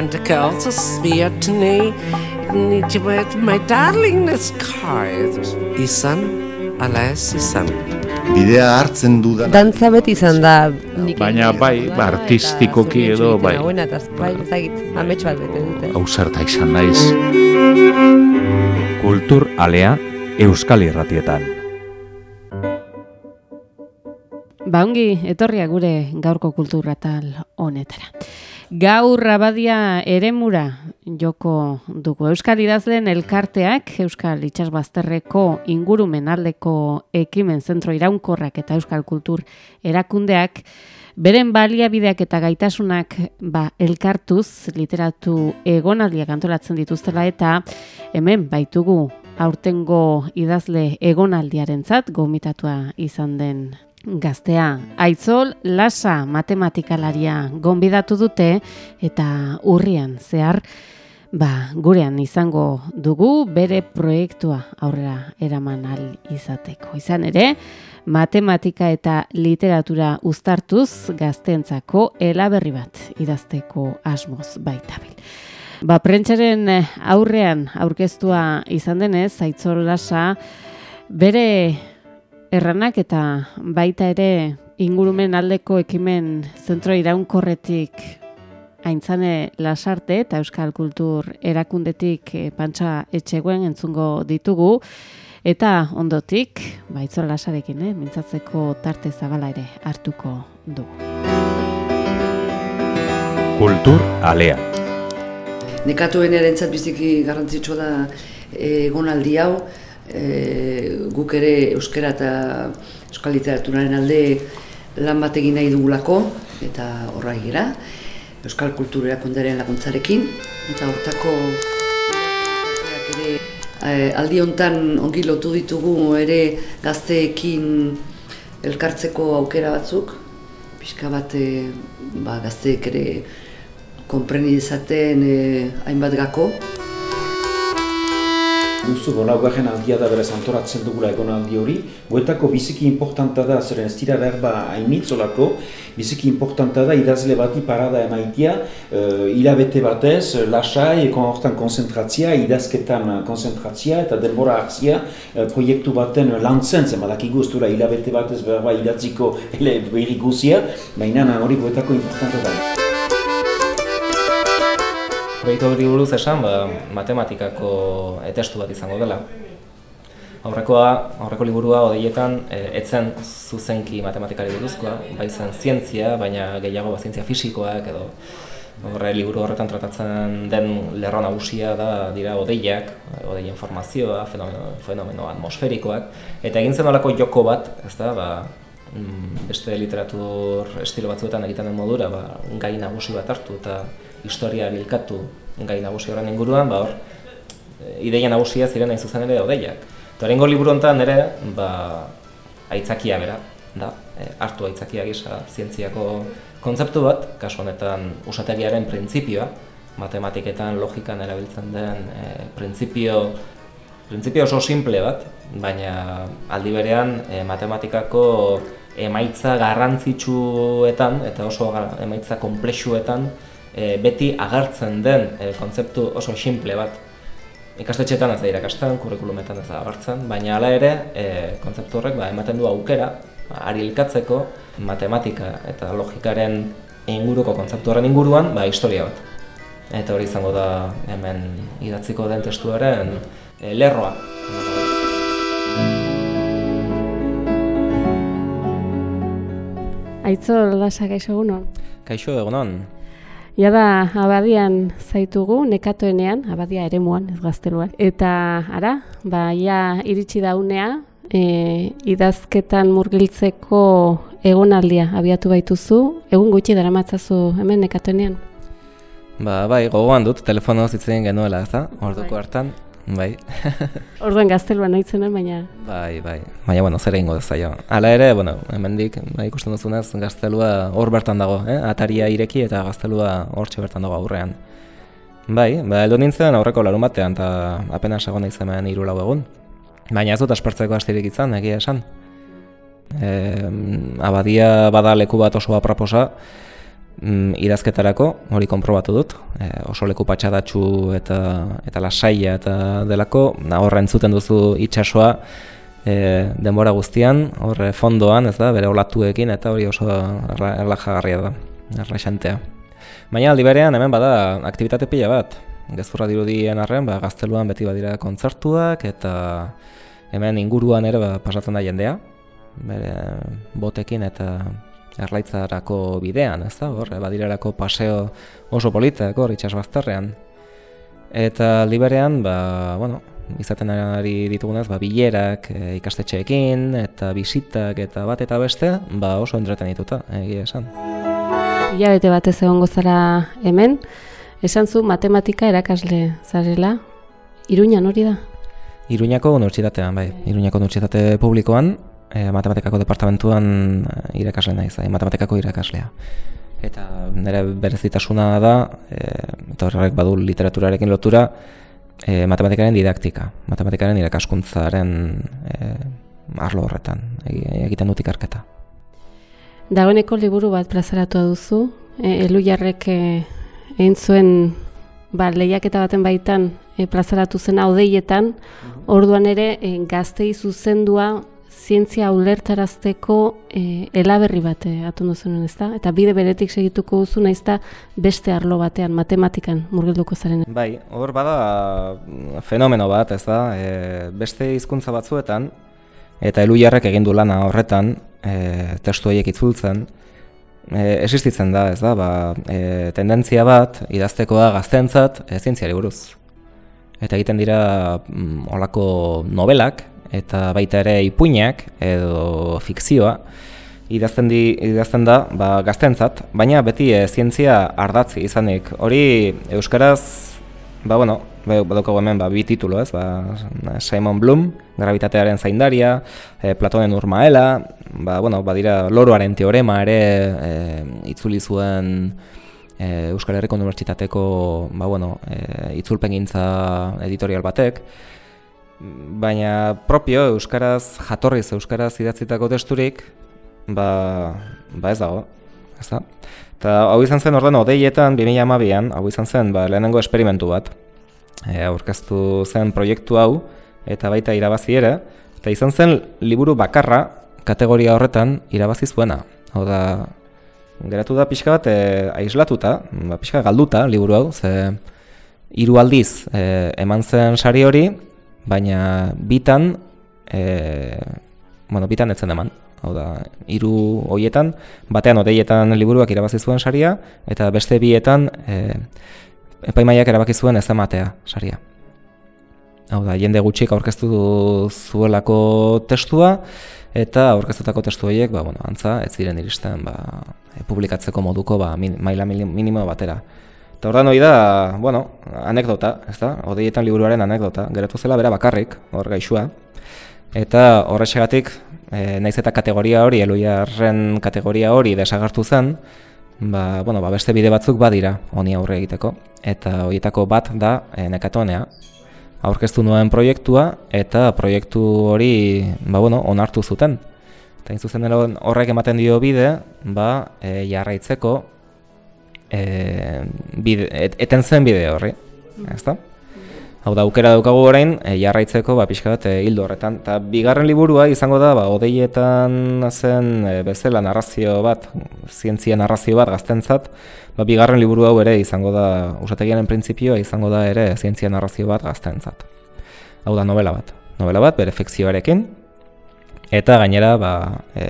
And the girls swear to me, need you with my darling this card. Izan, ala ez izan. Bidea hartzen dudan Dantza beti izan da Baina bai, ba, artistikoki edo, bai. Hauena, eta bai, ezagit, amets bat bete dute. Ausarta izan naiz. Kultur alea Euskal Irratietan. Ba ongi, etorria gure gaurko kulturratal honetara. Gaur abadia eremura joko dugu. Euskal idazleen elkarteak, Euskal Itxasbazterreko ingurumen aldeko ekimen zentro iraunkorrak eta Euskal Kultur erakundeak, beren baliabideak eta gaitasunak ba, elkartuz literatu egonaldiak antolatzen dituztela eta hemen baitugu aurtengo idazle egonaldiarentzat gomitatua izan den gaztea. Aitzol Lasa matematikalaria gonbidatu dute eta urrian zehar ba, gurean izango dugu bere proiektua aurrera eraman al izateko. Izan ere, matematika eta literatura uztartuz gaztentzako elaberri bat idazteko asmoz baitabil. Ba, prentsaren aurrean aurkeztua izan denez, Aitzol Lasa bere erranak eta baita ere ingurumen aldeko ekimen zentro iraunkorretik aintzane lasarte eta Euskal Kultur erakundetik e, pantxa etxeguen entzungo ditugu eta ondotik baitzol lasarekin, eh, mintzatzeko tarte zabala ere hartuko dugu. Kultur alea. Nekatuen erentzat biziki garrantzitsua da egonaldi hau, e, guk ere euskara eta euskal literaturaren alde lan bat egin nahi dugulako eta horra gira euskal kultur erakundaren laguntzarekin eta hortako ere e, aldi hontan ongi lotu ditugu ere gazteekin elkartzeko aukera batzuk. Pixka bat e, ba, gazteek ere konpreni dezaten e, hainbat gako duzu bonaugarren aldia da beraz antoratzen dugula egonaldi hori. Goetako biziki importanta da, zeren ez dira berba hainitzolako, biziki importanta da idazle bati parada emaitia, uh, hilabete batez, lasai, ekon hortan konzentratzia, idazketan konzentratzia eta denbora hartzia uh, proiektu baten lantzen zen, badakigu ez dura hilabete batez berba idatziko ele berri guzia, baina hori goetako importanta da. Proiektu hori buruz esan, ba, matematikako etestu bat izango dela. Aurrekoa, aurreko liburua odeietan, e, etzen zuzenki matematikari buruzkoa, bai zen zientzia, baina gehiago ba, zientzia fisikoak edo horre liburu horretan tratatzen den lerro nagusia da dira odeiak, odeien formazioa, fenomeno, fenomeno atmosferikoak, eta egin zen olako joko bat, ez da, ba, mm, beste literatur estilo batzuetan egiten den modura, ba, gai nagusi bat hartu eta historia bilkatu gai nagusi horren inguruan, ba hor, e, ideia nagusia ziren hain zuzen ere odeiak. Eta horrengo liburu honetan ere, ba, aitzakia bera, da, e, hartu aitzakia gisa zientziako kontzeptu bat, kasu honetan usategiaren printzipioa, matematiketan, logikan erabiltzen den e, printzipio, printzipio oso simple bat, baina aldi berean e, matematikako emaitza garrantzitsuetan eta oso emaitza komplexuetan e, beti agertzen den e, kontzeptu oso simple bat. Ikastetxetan ez da irakasten, kurrikulumetan ez da agertzen, baina hala ere e, kontzeptu horrek ba, ematen du aukera ba, ari ilkatzeko matematika eta logikaren inguruko kontzeptu horren inguruan ba, historia bat. Eta hori izango da hemen idatziko den testuaren e, lerroa. Aitzo, lasa gaixo egunon? Kaixo egunon. Ja da, abadian zaitugu, nekatoenean, abadia eremuan, ez gazteluan. Eta, ara, ba, ja, iritsi daunea, e, idazketan murgiltzeko egonaldia abiatu baituzu, egun gutxi dara matzazu hemen nekatoenean? Ba, bai, gogoan dut, telefonoz itzen genuela, ez da, orduko bai. hartan. Bai. Orduan gazteluan nahi baina... Bai, bai. Baina, bueno, zer egingo dezaio. Hala ere, bueno, hemendik bai, ikusten duzunez, gaztelua hor bertan dago, eh? Ataria ireki eta gaztelua hortxe bertan dago aurrean. Bai, ba, eldo nintzen aurreko larun batean, eta apenas egon nahi zemen iru lau egun. Baina ez dut aspertzeko astirik izan, egia esan. E, abadia bada leku bat oso aproposa, mm, idazketarako, hori konprobatu dut, e, oso leku patxadatxu eta, eta lasaia eta delako, na, horra entzuten duzu itsasoa e, denbora guztian, horre fondoan, ez da, bere olatuekin, eta hori oso erlajagarria da, erlaxantea. Baina aldi berean hemen bada aktivitate pila bat, gezurra dirudien arren, ba, gazteluan beti badira kontzertuak, eta hemen inguruan ere ba, pasatzen da jendea, bere botekin eta erlaitzarako bidean, ez da, hor, badirarako paseo oso politak, hor, itxas bazterrean. Eta liberean, ba, bueno, izaten ari ditugunez, ba, bilerak e, ikastetxeekin, eta bisitak, eta bat eta beste, ba, oso entreten dituta, egia esan. Ia bete batez egon gozara hemen, esan zu matematika erakasle zarela, Iruñan hori da? Iruñako unibertsitatean, bai, Iruñako unibertsitate publikoan, e, matematikako departamentuan eh, irakasle naiz, e, matematikako irakaslea. Eta nire berezitasuna da, e, eta horrek badu literaturarekin lotura, e, matematikaren didaktika, matematikaren irakaskuntzaren e, arlo horretan, egiten dut ikarketa. Dagoeneko liburu bat plazaratu duzu, e, elu jarrek egin zuen ba, lehiaketa baten baitan e, plazaratu zen audeietan, mhm. orduan ere e, gaztei zuzendua zientzia ulertarazteko e, elaberri bat e, atundu zenuen, ezta? Eta bide beretik segituko duzu naiz beste arlo batean, matematikan murgilduko zaren. Bai, hor bada mm, fenomeno bat, ez da? E, beste hizkuntza batzuetan, eta elu jarrek egin du lana horretan, e, testu horiek itzultzen, e, existitzen da, ez da? Ba, e, tendentzia bat, idaztekoa gaztentzat, e, zientziari buruz. Eta egiten dira mm, olako novelak, eta baita ere ipuinak edo fikzioa idazten di idazten da ba gaztentzat baina beti e, zientzia ardatzi izanik. Hori euskaraz ba bueno badoko hemen ba bi titulo ez? Ba Simon Bloom gravitatearen zaindaria e, Platonen urmaela ba bueno badira loroaren teorema ere e, itzuli zuen e, Euskal Herriko Unibertsitateko ba bueno e, itzulpengintza editorial batek baina propio euskaraz jatorriz euskaraz idatzitako testurik ba, ba ez dago ez da eta hau izan zen orden odeietan 2012an hau izan zen ba, lehenengo esperimentu bat. E, aurkeztu zen proiektu hau eta baita irabazi ere eta izan zen liburu bakarra kategoria horretan irabazi zuena. Hau da geratu da pixka bat e, aislatuta ba, pixka galduta liburu hau ze hiru aldiz e, eman zen sari hori baina bitan e, bueno, bitan etzen eman. Hau da, hiru hoietan, batean odeietan liburuak irabazi zuen saria, eta beste bietan e, epaimaiak erabaki zuen ez ematea saria. Hau da, jende gutxik aurkeztu zuelako testua, eta aurkeztutako testu horiek, ba, bueno, antza, ez ziren iristen ba, e, publikatzeko moduko ba, maila minimo batera. Eta hor da da, bueno, anekdota, ez da? Odeietan liburuaren anekdota, geratu zela bera bakarrik, hor gaixua. Eta horretxegatik, e, naiz eta kategoria hori, eluiarren kategoria hori desagartu zen, ba, bueno, ba, beste bide batzuk badira honi aurre egiteko. Eta horietako bat da e, nekatonea. Aurkeztu nuen proiektua, eta proiektu hori, ba, bueno, onartu zuten. Eta zuzen horrek ematen dio bide, ba, e, jarraitzeko, e, bide, eten zen bide horri, ezta? Hau da, aukera daukagu orain, e, jarraitzeko, ba, pixka bat, e, hildo horretan. Ta bigarren liburua izango da, ba, odeietan zen e, bezala narrazio bat, zientzia narrazio bat gaztentzat, ba, bigarren liburu hau ere izango da, usategianen printzipioa izango da ere zientzia narrazio bat gaztentzat. Hau da, novela bat. Novela bat, bere fikzioarekin, eta gainera, ba, e,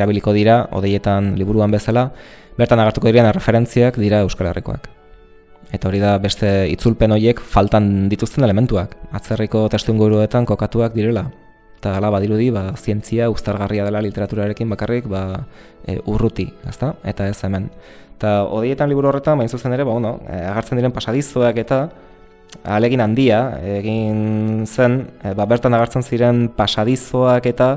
erabiliko dira, odeietan liburuan bezala, bertan agartuko diren referentziak dira Euskal Herrikoak. Eta hori da beste itzulpen horiek faltan dituzten elementuak. Atzerriko testu inguruetan kokatuak direla. Eta gala badirudi, ba, zientzia ustargarria dela literaturarekin bakarrik ba, e, urruti, ezta? eta ez hemen. Eta horietan liburu horretan, bain zuzen ere, ba, bueno, e, agartzen diren pasadizoak eta alegin handia egin zen, e, ba, bertan agartzen ziren pasadizoak eta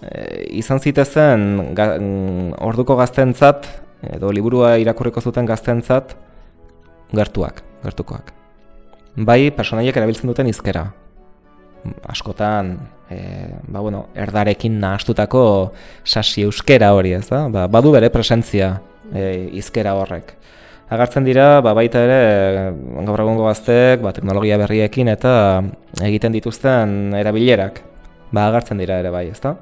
e, izan zitezen ga, mm, orduko gaztentzat edo liburua irakurriko zuten gaztentzat gertuak, gertukoak. Bai, personaiek erabiltzen duten izkera. askotan e, ba, bueno, erdarekin nahastutako sasi euskera hori, ez da? Ba, badu bere presentzia e, izkera horrek. Agartzen dira, ba, baita ere, gaur egungo gaztek, ba, teknologia berriekin eta egiten dituzten erabilerak, ba, agartzen dira ere bai, ezta?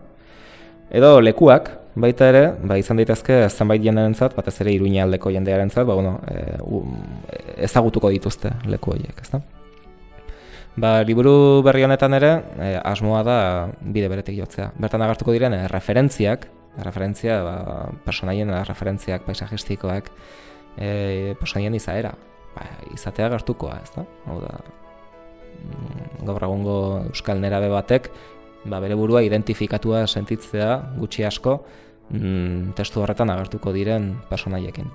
Edo lekuak, baita ere, ba, izan daitezke zenbait jendearentzat, batez ere Iruña aldeko jendearentzat, ba, bueno, e, ezagutuko dituzte leku horiek, ezta? Ba, liburu berri honetan ere, e, asmoa da bide beretik jotzea. Bertan agartuko diren e, referentziak, referentzia, ba, personaien referentziak, paisajistikoak, e, personaien izaera, ba, izatea gartukoa, ez da? Hau da, mm, gaur egungo euskal nerabe batek, ba, bere burua identifikatua sentitzea gutxi asko mm, testu horretan agertuko diren personaiekin.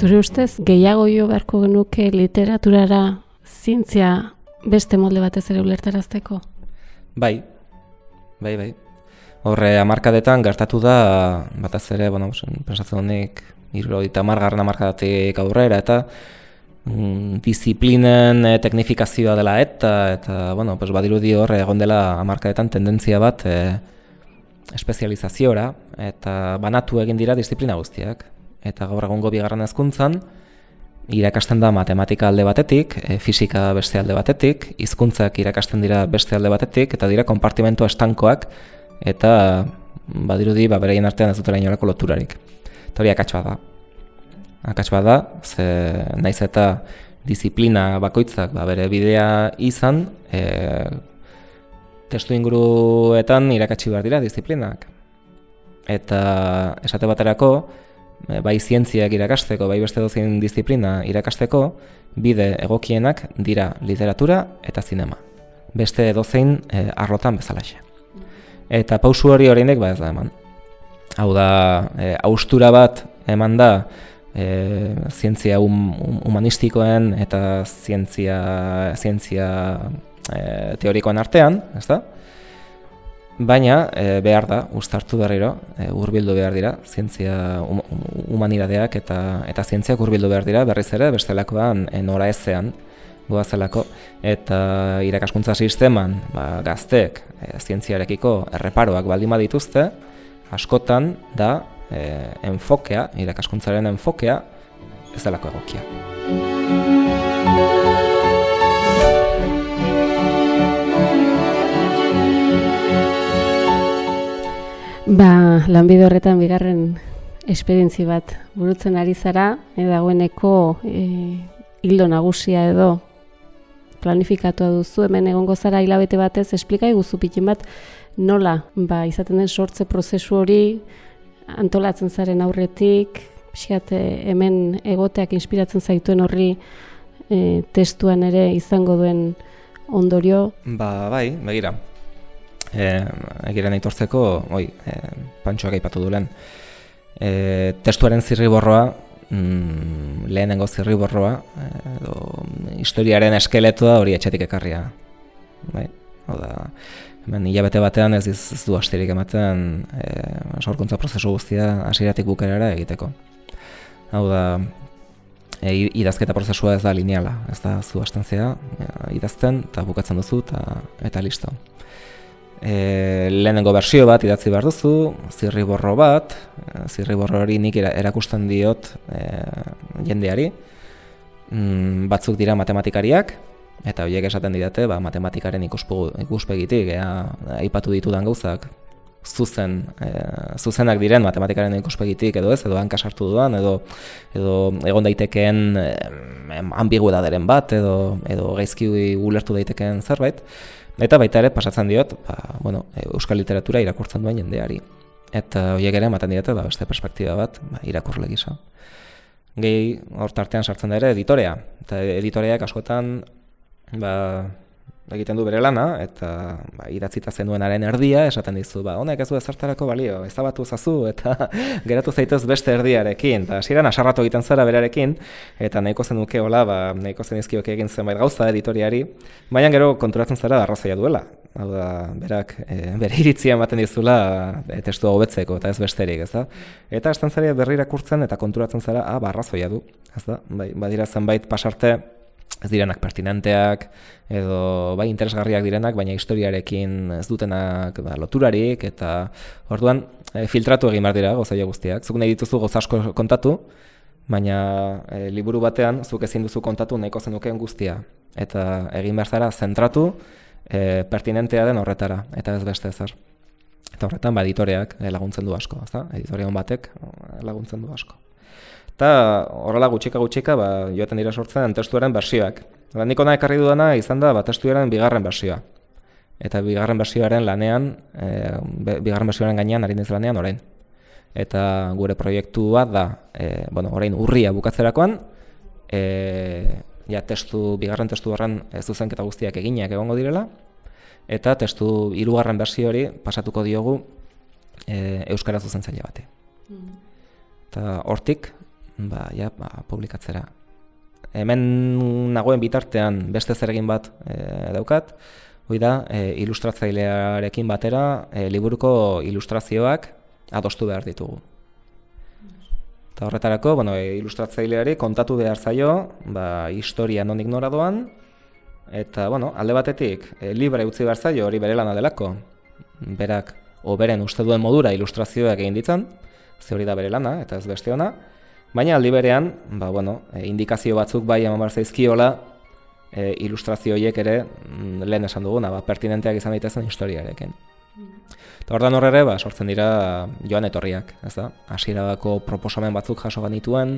Zure ustez, gehiago jo beharko genuke literaturara zientzia beste molde batez ere ulertarazteko? Bai, bai, bai. Horre, amarkadetan gertatu da, batez ere, bueno, pensatzen honik, irro eta margarren amarkadatik aurrera, eta mm, disiplinen e, teknifikazioa dela eta, eta, bueno, pues, badirudi horre egon dela amarkadetan tendentzia bat e, espezializaziora, eta banatu egin dira disiplina guztiak eta gaur egungo bigarren hezkuntzan irakasten da matematika alde batetik, e, fisika beste alde batetik, hizkuntzak irakasten dira beste alde batetik eta dira konpartimentu estankoak eta badirudi ba beraien artean ez dutela inolako loturarik. Eta hori akats da. Akats da, ze naiz eta disiplina bakoitzak ba, bere bidea izan, e, testu inguruetan irakatsi behar dira disiplinak. Eta esate baterako, Eh, bai zientziak irakasteko, bai beste dozein disiplina irakasteko, bide egokienak dira literatura eta zinema. Beste dozein e, arlotan bezalaxe. Eta pausu hori horinek ba ez da eman. Hau da, e, austura bat eman da e, zientzia humanistikoen eta zientzia, zientzia e, teorikoen artean, ez da? Baina e, behar da, ustartu berriro, e, urbildu behar dira, zientzia um, humanidadeak eta eta zientziak urbildu behar dira, berriz ere, bestelakoan e, nora ezean, goazelako, eta irakaskuntza sisteman ba, gaztek e, zientziarekiko erreparoak baldin dituzte, askotan da e, enfokea, irakaskuntzaren enfokea, ez delako egokia. Ba, lanbide horretan bigarren esperientzi bat burutzen ari zara, e, dagoeneko e, hildo nagusia edo planifikatua duzu, hemen egongo zara hilabete batez, esplika iguzu pikin bat, nola, ba, izaten den sortze prozesu hori, antolatzen zaren aurretik, pixkat, hemen egoteak inspiratzen zaituen horri e, testuan ere izango duen ondorio? Ba, bai, begira, e, egiren aitortzeko, oi, e, pantxoak aipatu du lehen. E, testuaren zirriborroa, mm, lehenengo zirriborroa, edo historiaren eskeletoa hori etxetik ekarria. Bai, hau da, hemen hilabete batean ez, ez du asterik ematen e, sorkuntza prozesu guztia hasieratik bukerara egiteko. Hau da, e, idazketa prozesua ez da lineala, ez da zu astantzea, idazten eta bukatzen duzu eta, eta listo e, lehenengo bersio bat idatzi behar duzu, zirriborro bat, e, zirriborro hori nik erakusten diot e, jendeari, mm, batzuk dira matematikariak, eta horiek esaten didate ba, matematikaren ikuspegitik, ea, aipatu ditudan gauzak, zuzen, e, zuzenak diren matematikaren ikuspegitik edo ez, edo hanka sartu dudan, edo, edo egon daitekeen e, ambiguedaderen bat, edo, edo gaizki ulertu daitekeen zerbait, Eta baita ere pasatzen diot, ba, bueno, euskal literatura irakurtzen duen jendeari. Eta horiek ere ematen diote ba, beste perspektiba bat ba, irakurle gisa. Gehi hor tartean sartzen da ere editorea. Eta editoreak askotan ba, egiten du bere lana, eta ba, idatzita zenuenaren erdia, esaten dizu, ba, honek ez du ezartarako balio, ezabatu zazu, eta geratu zaitez beste erdiarekin, eta hasieran asarratu egiten zara berarekin, eta nahiko zen hola, ba, nahiko zen izkiok egin zenbait gauza editoriari, baina gero konturatzen zara arrazoia duela, hau da, berak, e, bere iritzia ematen dizula e, testua hobetzeko eta ez besterik, ez da? Eta zara berri irakurtzen eta konturatzen zara, ah, barrazoia du, ez da? Bai, badira zenbait pasarte, ez direnak pertinenteak, edo bai interesgarriak direnak, baina historiarekin ez dutenak ba, loturarik, eta orduan e, filtratu egin behar dira gozaia guztiak. Zuk nahi dituzu gozasko kontatu, baina e, liburu batean zuk ezin duzu kontatu nahiko zenukeen guztia. Eta egin behar zara zentratu e, pertinentea den horretara, eta ez beste zer. Eta horretan, ba, editoreak laguntzen du asko, ezta? Editorean batek laguntzen du asko. Eta horrela gutxika gutxika, ba, joaten dira sortzen testuaren bersioak. Ba, nik ona ekarri dudana izan da, ba, testuaren bigarren bersioa. Eta bigarren bersioaren lanean, e, bigarren bersioaren gainean, ari lanean, orain eta gure proiektu bat da, e, bueno, orain urria bukatzerakoan, e, ja testu, bigarren testu horren ez zuzenketa guztiak eginak egongo direla, eta testu hirugarren bersio hori pasatuko diogu e, Euskara zuzentzaile bate. Mm. Eta hortik, ba, ja, ba, publikatzera. Hemen nagoen bitartean beste zer egin bat e, daukat, hoi da, e, ilustratzailearekin batera, e, liburuko ilustrazioak adostu behar ditugu. Eta horretarako, bueno, ilustratzaileari kontatu behar zaio, ba, historia non ignoradoan, eta, bueno, alde batetik, e, libre utzi behar zaio hori bere lana delako, berak, o beren uste duen modura ilustrazioak egin ditzan, ze hori da bere lana, eta ez beste ona, baina aldi berean, ba, bueno, e, indikazio batzuk bai eman behar zaizkiola, e, ilustrazio horiek ere, mm, lehen esan duguna, ba, pertinenteak izan daitezen historiarekin. Eta ordan horre ba, sortzen dira joan etorriak, ez da? Hasierako proposamen batzuk jaso banituen,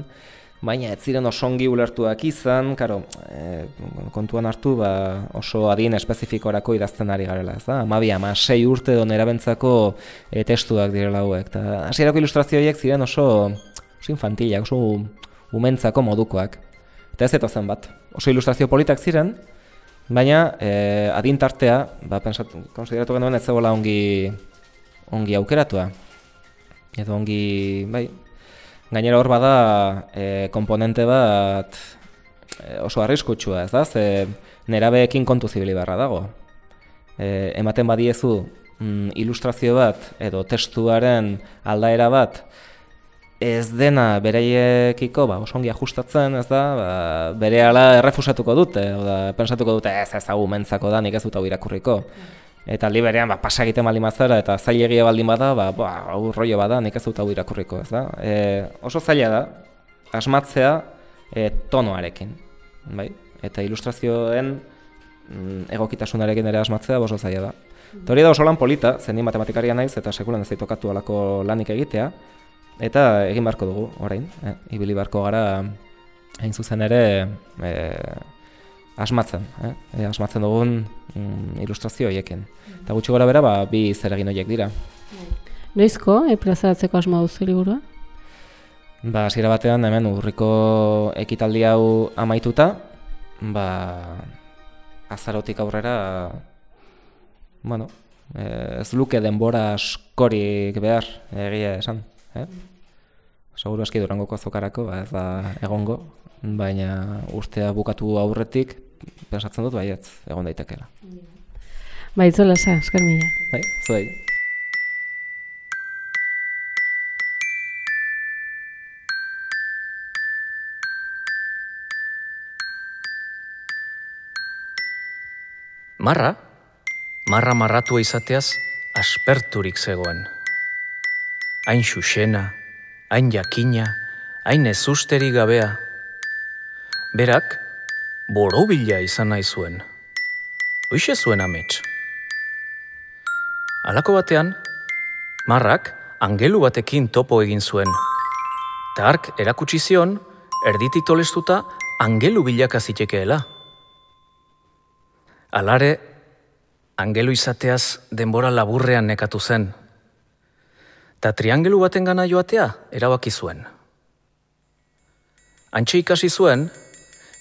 baina ez ziren oso ongi ulertuak izan, karo, e, kontuan hartu ba, oso adien espezifikorako idazten ari garela, ez da? Amabi, ama, sei urte do erabentzako e, testuak direla hauek. Eta hasierako ilustrazioiek ziren oso, oso infantilak, oso umentzako modukoak. Eta ez zen bat. Oso ilustrazio politak ziren, Baina, e, adintartea, ba, pensat, konsideratu genuen ez zegoela ongi, ongi aukeratua. Edo ongi, bai, gainera hor bada e, komponente bat e, oso arriskutsua, ez da? Ze nerabeekin kontu zibili barra dago. E, ematen badiezu mm, ilustrazio bat edo testuaren aldaera bat ez dena bereiekiko ba, osongi ajustatzen, ez da, ba, bere ala errefusatuko dute, oda, pensatuko dute ez ez hau mentzako da, nik ez dut hau irakurriko. Eta aldi berean, ba, pasa egiten baldin bazara, eta zailegia baldin bada, ba, ba, hau rollo bada, nik ez dut hau irakurriko, ez da. E, oso zaila da, asmatzea e, tonoarekin, bai? Eta ilustrazioen mm, egokitasunarekin ere asmatzea oso zaila da. Eta hori da oso lan polita, zenin matematikaria naiz, eta sekulan ez tokatu alako lanik egitea, Eta egin beharko dugu, orain, eh, ibili beharko gara hain zuzen ere eh, asmatzen, eh, eh, asmatzen dugun mm, ilustrazio horiekin. Eta gutxi gora bera, ba, bi zer egin horiek dira. Noizko, e, plazaratzeko asma duzu liburua? Ba, zira batean, hemen urriko ekitaldi hau amaituta, ba, azarotik aurrera, bueno, ez luke denbora askorik behar, egia esan. Eh? Seguro aski durangoko azokarako, ba, ez da egongo, baina ustea bukatu aurretik, pensatzen dut baietz, egon daitekela. Bai, zola sa, eskar mila. Bai, zuei. Marra, marra marratua izateaz, asperturik zegoen hain xuxena, hain jakina, hain ezusteri gabea. Berak, borobila izan nahi zuen. Hoixe zuen amets. Alako batean, marrak angelu batekin topo egin zuen. Tark erakutsi zion, erditik tolestuta angelu bilaka zitekeela. Alare, angelu izateaz denbora laburrean nekatu zen eta triangelu baten gana joatea erabaki zuen. Antxe ikasi zuen,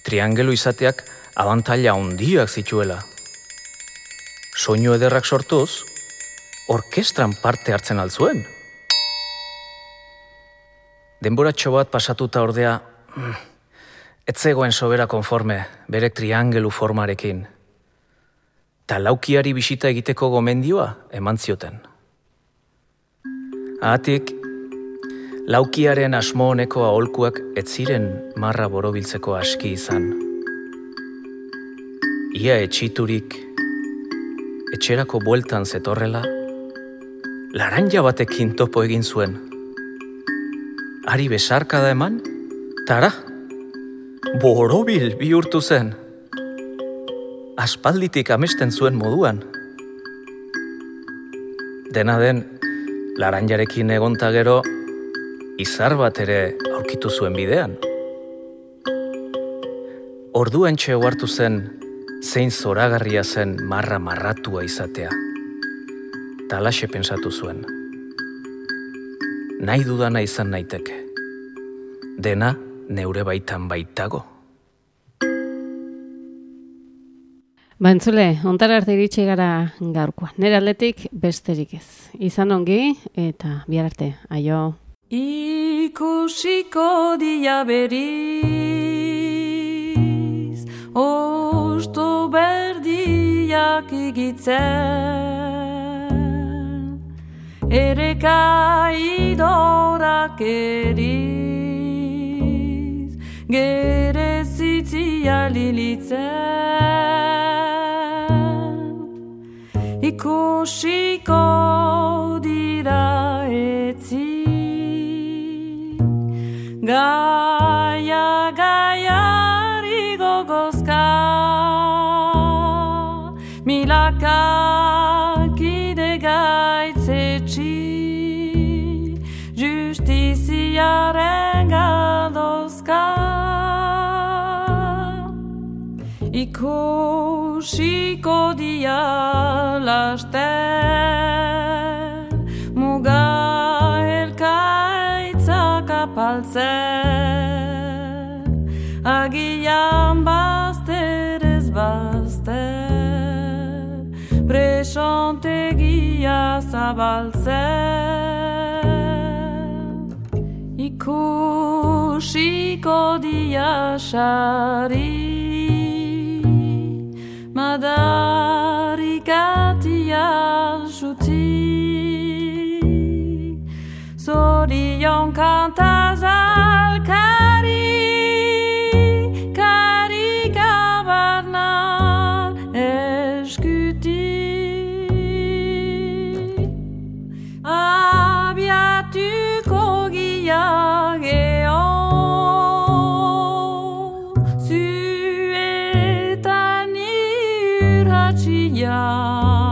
triangelu izateak abantaila handiak zituela. Soinu ederrak sortuz, orkestran parte hartzen altzuen. Denboratxo bat pasatuta ordea, mm, etzegoen sobera konforme bere triangelu formarekin. eta laukiari bisita egiteko gomendioa eman zioten. Ahatik, laukiaren asmo honeko aholkuak ez ziren marra borobiltzeko aski izan. Ia etxiturik, etxerako bueltan zetorrela, laranja batekin topo egin zuen. Ari besarka da eman, tara, borobil bihurtu zen aspalditik amesten zuen moduan. Dena den, laranjarekin egonta gero, izar bat ere aurkitu zuen bidean. Orduen txeo hartu zen, zein zoragarria zen marra marratua izatea. Talaxe pensatu zuen. Nahi dudana izan naiteke. Dena neure baitan baitago. Ba, entzule, ontara arte iritsi gara gaurkoa. Nera atletik besterik ez. Izan ongi eta bihar arte. Aio. Ikusiko dia beriz Osto berdiak igitzen Ere kaidorak eriz Gere zitzia lilitzen ikusiko dira etzi. Gaia gaiari gogozka milaka kide gaitzetsi justiziaren gadozka ikusiko dia laster. Muga elkaitzak apaltzen. Agian bazter ez bazter. Presontegia zabaltzen. Ikusiko dia sari madarikatia juti Zorion kantaz 凄凉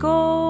Ikusiko